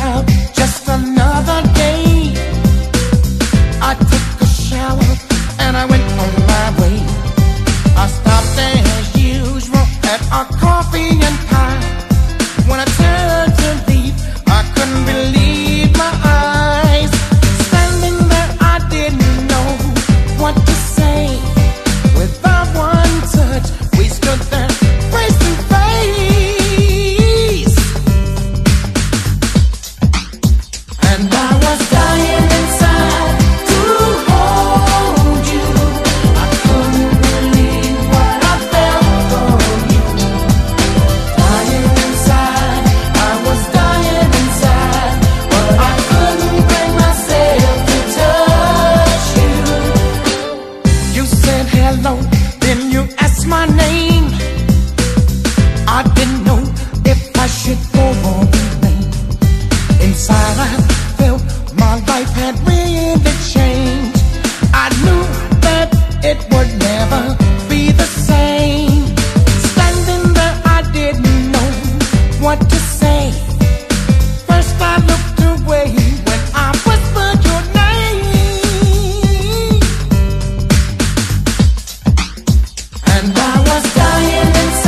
out just another I knew that it would never be the same. Standing there, I didn't know what to say. First, I looked away when I whispered your name, and I was dying inside.